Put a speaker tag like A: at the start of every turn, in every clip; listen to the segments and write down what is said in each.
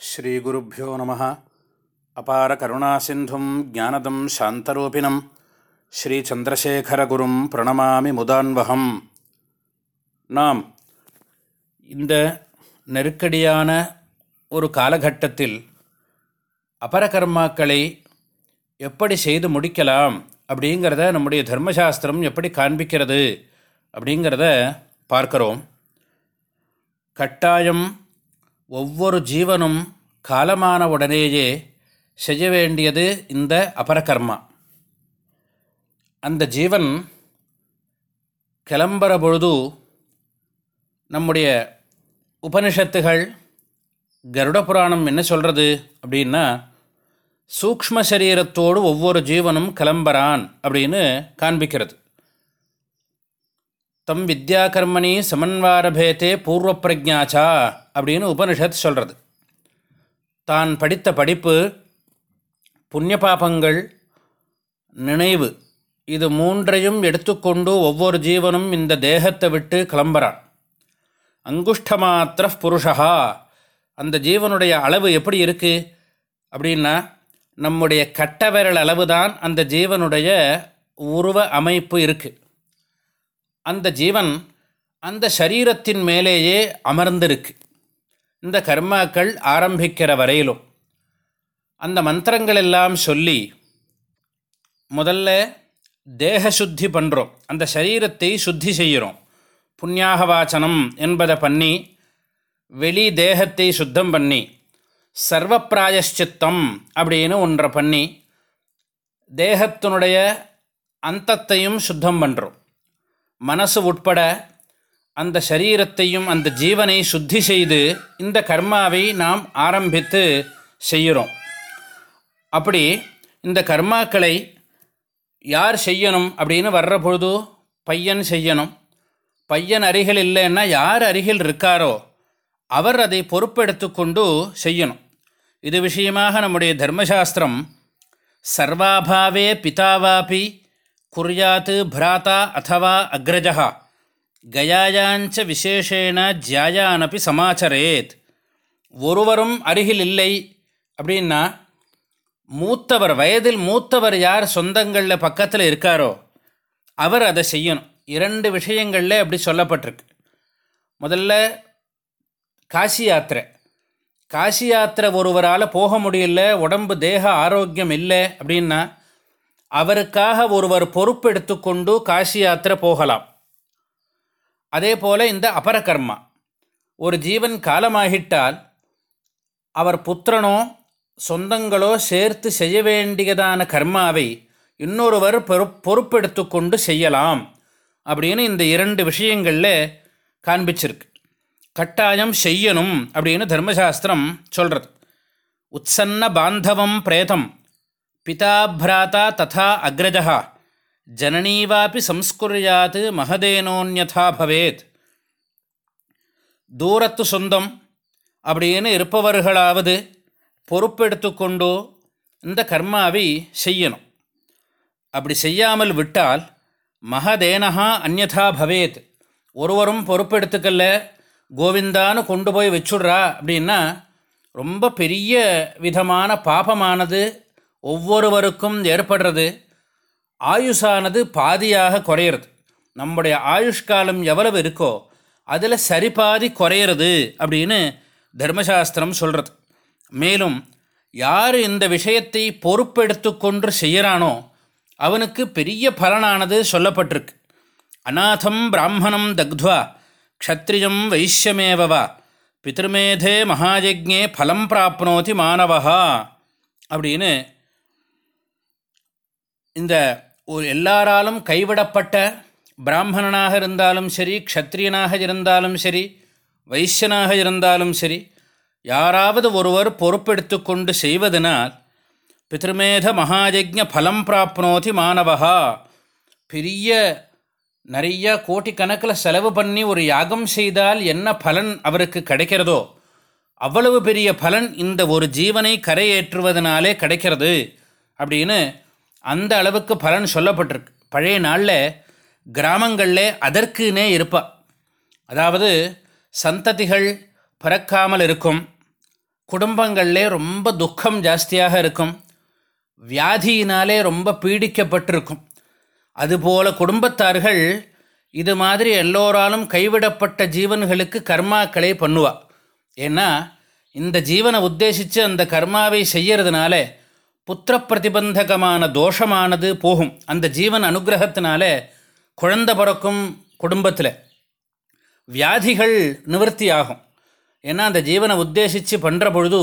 A: ஸ்ரீகுருப்போ நம. அபார கருணாசிந்தும் ஜானதம் சாந்தரூபிணம். ஸ்ரீச்சந்திரசேகரகுரும் பிரணமாமி முதான்வகம். நாம் இந்த நெருக்கடியான ஒரு காலகட்டத்தில் அபரகர்மாக்களை எப்படி செய்து முடிக்கலாம் அப்படிங்கிறத நம்முடைய தர்மசாஸ்திரம் எப்படி காண்பிக்கிறது அப்படிங்கிறத பார்க்குறோம். கட்டாயம் ஒவ்வொரு ஜீவனும் காலமான உடனேயே செய்ய வேண்டியது இந்த அபரகர்மா. அந்த ஜீவன் கிளம்புற பொழுது நம்முடைய உபனிஷத்துகள் கருட புராணம் என்ன சொல்கிறது அப்படின்னா சூக்ம சரீரத்தோடு ஒவ்வொரு ஜீவனும் கிளம்புறான் அப்படின்னு காண்பிக்கிறது. தம் வித்யாகர்மணி சமன்வாரபேத்தே பூர்வப்பிரஜாச்சா அப்படின்னு உபனிஷத் சொல்கிறது தான் படித்த படிப்பு புண்ணிய பாபங்கள் நினைவு இது மூன்றையும் எடுத்துக்கொண்டு ஒவ்வொரு ஜீவனும் இந்த தேகத்தை விட்டு கிளம்புறான். அங்குஷ்டமாத்திர புருஷா அந்த ஜீவனுடைய அளவு எப்படி இருக்குது அப்படின்னா நம்முடைய கட்ட விரல் அளவு தான் அந்த ஜீவனுடைய உருவ அமைப்பு இருக்குது அந்த ஜீவன் அந்த சரீரத்தின் மேலேயே அமர்ந்திருக்கு. இந்த கர்மாக்கள் ஆரம்பிக்கிற வரையிலும் அந்த மந்திரங்கள் எல்லாம் சொல்லி முதல்ல தேக சுத்தி பண்ணுறோம் அந்த சரீரத்தை சுத்தி செய்கிறோம் புண்ணியாக வாச்சனம் என்பதை பண்ணி வெளி தேகத்தை சுத்தம் பண்ணி சர்வப்பிராயஷ்சித்தம் அப்படின்னு ஒன்றை பண்ணி தேகத்தினுடைய அந்தத்தையும் சுத்தம் பண்ணுறோம் மனசு உட்பட அந்த சரீரத்தையும் அந்த ஜீவனை சுத்தி செய்து இந்த கர்மாவை நாம் ஆரம்பித்து செய்கிறோம். அப்படி இந்த கர்மாக்களை யார் செய்யணும் அப்படின்னு வர்ற பொழுது பையன் செய்யணும். பையன் அருகில் இல்லைன்னா யார் அருகில் இருக்காரோ அவர் அதை பொறுப்பெடுத்து கொண்டு செய்யணும். இது விஷயமாக நம்முடைய தர்மசாஸ்திரம் சர்வாபாவே பிதாவாபி குர்யாத்து பிராத்தா அத்தவா அக்ரஜகா கயாயாஞ்ச விசேஷேன ஜியாயானப்பி சமாச்சரேத் ஒருவரும் அருகில் இல்லை அப்படின்னா மூத்தவர் வயதில் மூத்தவர் யார் சொந்தங்களில் பக்கத்தில் இருக்காரோ அவர் அதை செய்யணும் இரண்டு விஷயங்களில் அப்படி சொல்லப்பட்டிருக்கு முதல்ல காசி யாத்திரை காசி யாத்திரை ஒருவரால் போக முடியல உடம்பு தேக ஆரோக்கியம் இல்லை அப்படின்னா அவருக்காக ஒருவர் பொறுப்பெடுத்துக்கொண்டு காசி யாத்திரை போகலாம் அதே போல் இந்த அபரகர்மா ஒரு ஜீவன் காலமாகிட்டால் அவர் புத்திரனோ சொந்தங்களோ சேர்த்து செய்ய வேண்டியதான கர்மாவை இன்னொருவர் பொறு பொறுப்பெடுத்து கொண்டு செய்யலாம் அப்படின்னு இந்த இரண்டு விஷயங்களில் காண்பிச்சிருக்கு. கட்டாயம் செய்யணும் அப்படின்னு தர்மசாஸ்திரம் சொல்கிறது உத்சன்ன பாந்தவம் பிரேதம் பிதா பிராத்தா ததா அக்ரஜா ஜனனீவாபி சம்ஸ்குரியாத் மகதேனோன்யதா பவேத் தூரத்து சொந்தம் அப்படின்னு இருப்பவர்களாவது பொறுப்பெடுத்து கொண்டோ இந்த கர்மாவை செய்யணும். அப்படி செய்யாமல் விட்டால் மகதேனஹா அந்நதா பவேத். ஒருவரும் பொறுப்பெடுத்துக்கல கோவிந்தான்னு கொண்டு போய் வச்சுடுறா அப்படின்னா ரொம்ப பெரிய விதமான பாபமானது ஒவ்வொருவருக்கும் ஏற்படுறது. ஆயுஷானது பாதியாக குறையிறது. நம்முடைய ஆயுஷ்காலம் எவ்வளவு இருக்கோ அதில் சரிபாதி குறையிறது அப்படின்னு தர்மசாஸ்திரம் சொல்கிறது மேலும் யார் இந்த விஷயத்தை பொறுப்பெடுத்து கொண்டு செய்கிறானோ அவனுக்கு பெரிய பலனானது சொல்லப்பட்டிருக்கு. அநாதம் பிராமணம் தக்த்வா க்ஷத்ரியம் வைஷ்யமேவவா பிதிருமேதே மகாயஜே பலம் பிராப்னோதி மாணவா அப்படின்னு இந்த ஒரு எல்லாராலும் கைவிடப்பட்ட பிராமணனாக இருந்தாலும் சரி க்ஷத்ரியனாக இருந்தாலும் சரி வைஷ்யனாக இருந்தாலும் சரி யாராவது ஒருவர் பொறுப்பெடுத்து கொண்டு செய்வதனால் பிதிருமேத மகாஜக்ஞ பலம் பிராப்னோதி மாணவா பெரிய நிறைய கோடிக்கணக்கில் செலவு பண்ணி ஒரு யாகம் செய்தால் என்ன பலன் அவருக்கு கிடைக்கிறதோ அவ்வளவு பெரிய பலன் இந்த ஒரு ஜீவனை கரையேற்றுவதனாலே கிடைக்கிறது அப்படின்னு அந்த அளவுக்கு பலன் சொல்லப்பட்டிருக்கு. பழைய நாளில் கிராமங்களில் அதற்குனே இருப்பா. அதாவது சந்ததிகள் பிறக்காமல் இருக்கும். குடும்பங்களிலே ரொம்ப துக்கம் ஜாஸ்தியாக இருக்கும். வியாதியினாலே ரொம்ப பீடிக்கப்பட்டிருக்கும். அதுபோல குடும்பத்தார்கள் இது மாதிரி எல்லோராலும் கைவிடப்பட்ட ஜீவன்களுக்கு கர்மாக்களை பண்ணுவா. ஏன்னா இந்த ஜீவனை உத்தேசித்து அந்த கர்மாவை செய்கிறதுனால புத்திர பிரதிபந்தகமான தோஷமானது போகும். அந்த ஜீவன் அனுகிரகத்தினால குழந்த பிறக்கும் குடும்பத்தில் வியாதிகள் நிவர்த்தி ஆகும் ஏன்னா அந்த ஜீவனை உத்தேசித்து பண்ணுற பொழுது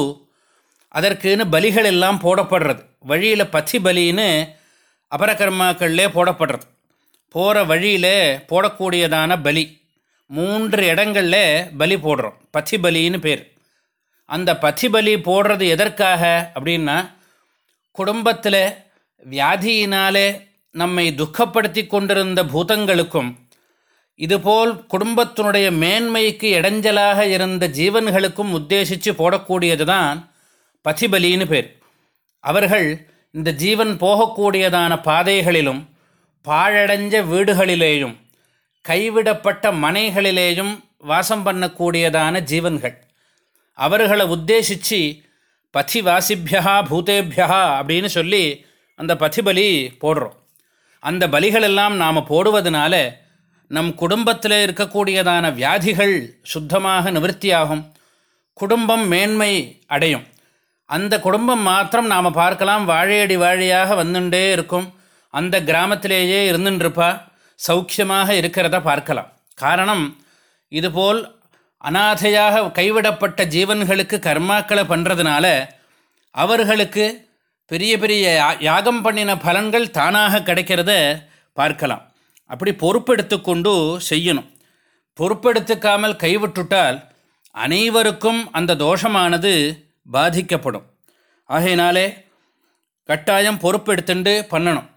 A: அதற்குன்னு பலிகள் எல்லாம் போடப்படுறது. வழியில் பசி பலின்னு அபரகர்மாக்கள்லே போடப்படுறது. போகிற வழியில் போடக்கூடியதான பலி. மூன்று இடங்களில் பலி போடுறோம். பசி பலின்னு பேர். அந்த பசி பலி போடுறது எதற்காக அப்படின்னா குடும்பத்தில் வியாதியினாலே நம்மை துக்கப்படுத்தி கொண்டிருந்த பூதங்களுக்கும் இதுபோல் குடும்பத்தினுடைய மேன்மைக்கு இடைஞ்சலாக இருந்த ஜீவன்களுக்கும் உத்தேசித்து போடக்கூடியது தான் பதிபலின்னு பேர். அவர்கள் இந்த ஜீவன் போகக்கூடியதான பாதைகளிலும் பாழடைஞ்ச வீடுகளிலேயும் கைவிடப்பட்ட மனைகளிலேயும் வாசம் பண்ணக்கூடியதான ஜீவன்கள். அவர்களை உத்தேசித்து பதிவாசிபியா பூதேபியா அப்படின்னு சொல்லி அந்த பதிபலி போடுறோம். அந்த பலிகளெல்லாம் நாம் போடுவதனால நம் குடும்பத்தில் இருக்கக்கூடியதான வியாதிகள் சுத்தமாக நிவர்த்தியாகும். குடும்பம் மேன்மை அடையும். அந்த குடும்பம் மாத்திரம் நாம் பார்க்கலாம் வாழையடி வாழையாக வந்துட்டே இருக்கும். அந்த கிராமத்திலேயே இருந்துருப்பா சௌக்கியமாக இருக்கிறத பார்க்கலாம். காரணம் இதுபோல் அனாதையாக கைவிடப்பட்ட ஜீவன்களுக்கு கர்மாக்களை பண்ணுறதுனால அவர்களுக்கு பெரிய பெரிய யாகம் பண்ணின பலன்கள் தானாக கிடைக்கிறத பார்க்கலாம். அப்படி பொறுப்பெடுத்து கொண்டு செய்யணும். பொறுப்பெடுத்துக்காமல் கைவிட்டுட்டால் அனைவருக்கும் அந்த தோஷமானது பாதிக்கப்படும். ஆகையினாலே கட்டாயம் பொறுப்பெடுத்துண்டு பண்ணணும்.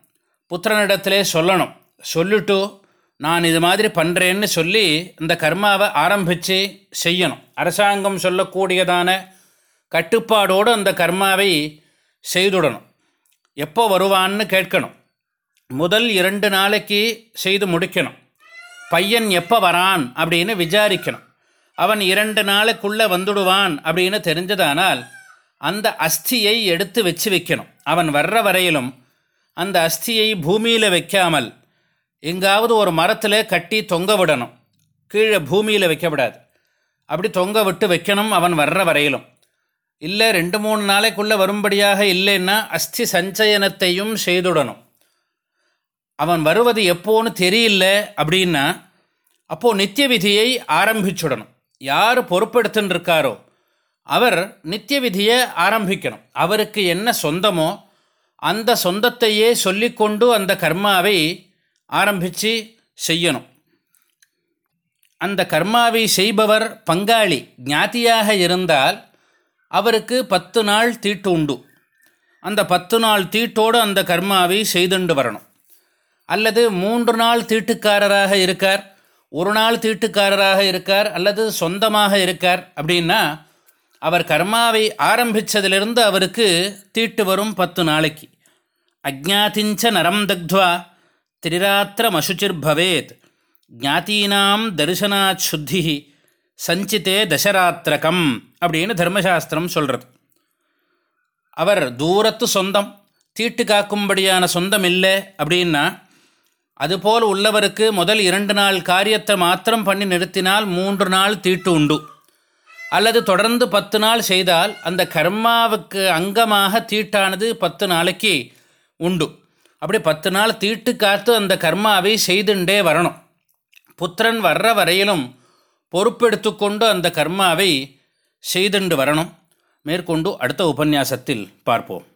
A: புத்திரனிடத்திலே சொல்லணும். சொல்லிட்டு நான் இது மாதிரி பண்ணுறேன்னு சொல்லி இந்த கர்மாவை ஆரம்பித்து செய்யணும். அரசாங்கம் சொல்லக்கூடியதான கட்டுப்பாடோடு அந்த கர்மாவை செய்துடணும். எப்போ வருவான்னு கேட்கணும். முதல் இரண்டு நாளைக்கு செய்து முடிக்கணும். பையன் எப்போ வரான் அப்படின்னு விசாரிக்கணும். அவன் இரண்டு நாளுக்குள்ளே வந்துடுவான் அப்படின்னு தெரிஞ்சதானால் அந்த அஸ்தியை எடுத்து வச்சு வைக்கணும். அவன் வர்ற வரையிலும் அந்த அஸ்தியை பூமியில் வைக்காமல் எங்காவது ஒரு மரத்தில் கட்டி தொங்க விடணும். கீழே பூமியில் வைக்கப்படாது அப்படி தொங்க விட்டு வைக்கணும் அவன் வர்ற வரையிலும். இல்லை ரெண்டு மூணு நாளைக்குள்ளே வரும்படியாக இல்லைன்னா அஸ்தி சஞ்சயனத்தையும் செய்துடணும். அவன் வருவது எப்போன்னு தெரியல அப்படின்னா அப்போது நித்திய விதியை ஆரம்பிச்சுடணும். யார் பொறுப்பெடுத்துன்னு இருக்காரோ அவர் நித்திய விதியை ஆரம்பிக்கணும். அவருக்கு என்ன சொந்தமோ அந்த சொந்தத்தையே சொல்லிக்கொண்டு அந்த கர்மாவை ஆரம்பித்து செய்யணும். அந்த கர்மாவை செய்பவர் பங்காளி ஞாத்தியாக இருந்தால் அவருக்கு பத்து நாள் தீட்டு உண்டு. அந்த பத்து நாள் தீட்டோடு அந்த கர்மாவை செய்துண்டு வரணும். அல்லது மூன்று நாள் தீட்டுக்காரராக இருக்கார் ஒரு நாள் தீட்டுக்காரராக இருக்கார் அல்லது சொந்தமாக இருக்கார் அப்படின்னா அவர் கர்மாவை ஆரம்பித்ததிலிருந்து அவருக்கு தீட்டு வரும் பத்து நாளைக்கு. அஜாத்திஞ்ச நரம் தக்வா திரிராத்திரம் பவேத் ஜாத்தீனாம் தரிசனாத் சுத்தி சஞ்சித்தே தசராத்திரகம் அப்படின்னு தர்மசாஸ்திரம் சொல்கிறது அவர் தூரத்து சொந்தம் தீட்டு காக்கும்படியான சொந்தம் இல்லை அப்படின்னா அதுபோல் உள்ளவருக்கு முதல் இரண்டு நாள் காரியத்தை மாத்திரம் பண்ணி நிறுத்தினால் மூன்று நாள் தீட்டு உண்டு. அல்லது தொடர்ந்து பத்து நாள் செய்தால் அந்த கர்மாவுக்கு அங்கமாக தீட்டானது பத்து நாளைக்கு உண்டு. அப்படி பத்து நாள் தீட்டு காத்து அந்த கர்மாவை செய்துண்டே வரணும். புத்திரன் வர்ற வரையிலும் பொறுப்பெடுத்து கொண்டு அந்த கர்மாவை செய்துண்டு வரணும். மேற்கொண்டு அடுத்த உபன்யாசத்தில் பார்ப்போம்.